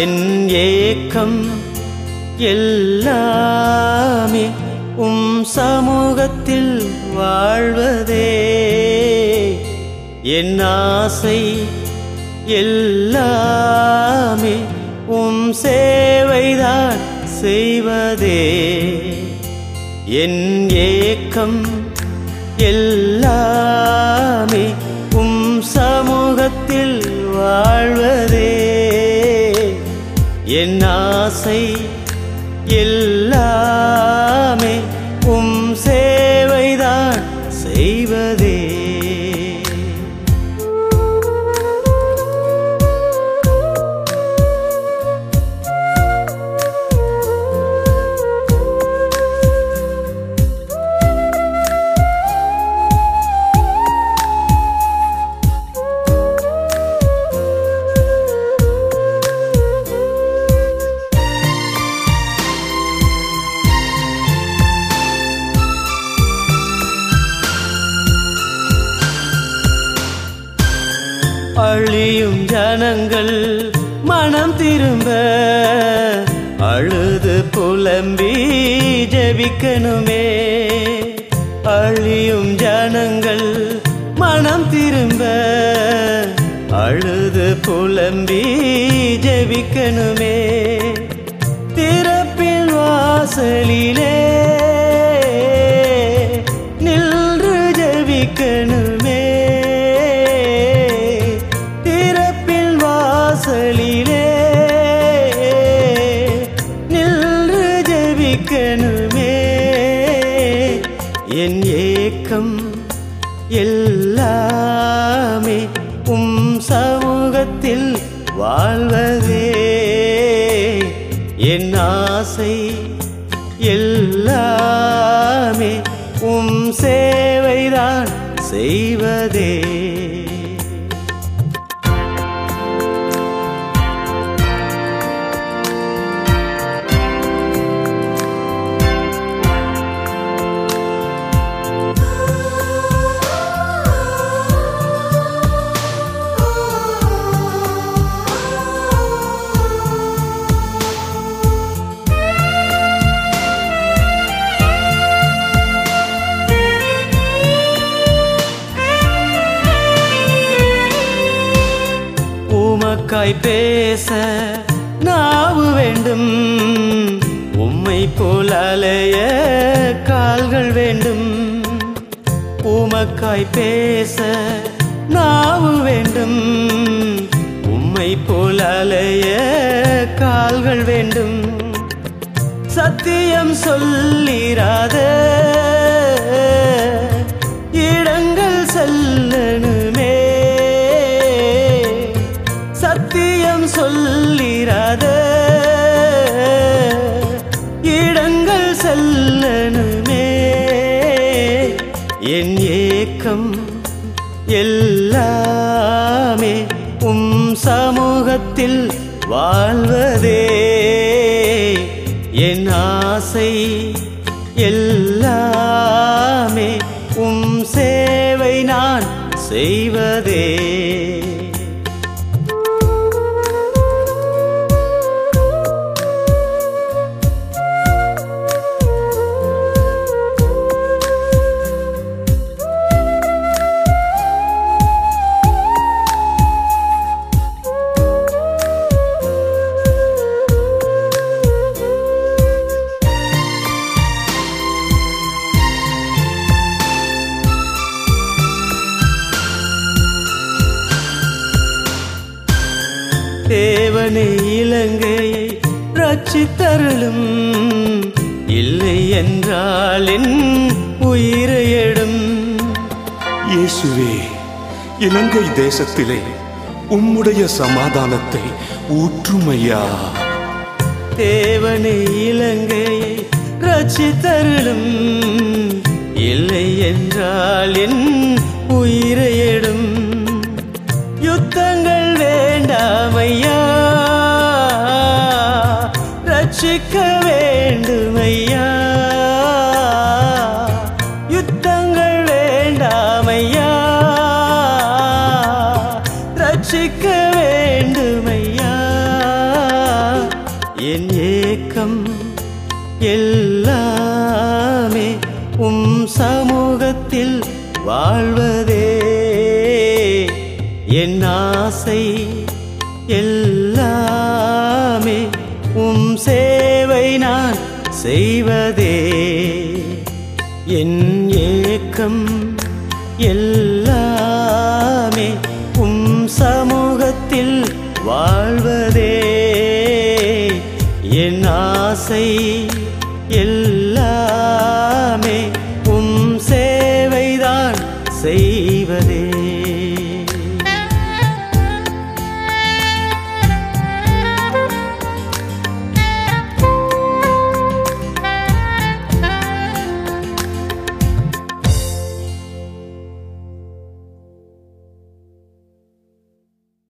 என் ஏக்கம் எல்லாமே உம் சமூகத்தில் வாழ்வதே. என் ஆசை எல்லாமே உம் சேவைதான் செய்வதே. என் ஏக்கம் எல்லாமே உம் சமூகத்தில் வாழ்வதே என் ஆசை எல்லாம் அழியும் ஜனங்கள் மனம் திரும்ப அழுது புலம்பி ஜபிக்கணுமே. அழியும் ஜனங்கள் மனம் திரும்ப அழுது புலம்பி ஜபிக்கணுமே. திறப்பில் வாசலிலே இருக்கணுமே. என் ஏக்கம் எல்லாமே உம் சமூகத்தில் வாழ்வதே. என் ஆசை எல்லாமே உம் சேவைதான் செய்வதே. உமக்காய் பேச நாவு வேண்டும். உம்மை போல் அலைய கால்கள் வேண்டும். உமக்காய் பேச நாவு வேண்டும். உம்மை போல் அலைய கால்கள் வேண்டும். சத்தியம் சொல்லிராத செல்லணுமே என் ஏக்கம் எல்லாமே உம் சமூகத்தில் வாழ்வதே. என் ஆசை எல்லாமே உம் சேவை நான் செய்வதே. தேவனே இலங்கையை ரட்சித்தருளும். இல்லை என்றால் என் உயிரை எடும். இயேசுவே இலங்கை தேசத்திலே உம்முடைய சமாதானத்தை ஊற்றுமையா. தேவனே இலங்கையை ரட்சித்தருளும். இல்லை என்றால் என் உயிரை வேண்டாமையா ரட்சிக்க வேண்டுமையா? என் ஏக்கம் எல்லாமே உம் சமூகத்தில் வாழ்வதே. என் ஆசை எல்லாமே உம் சேவை நான் செய்வதே. என் ஏக்கம் எல்லாமே உம் சமூகத்தில் வாழ்வதே. என் ஆசை எல்லா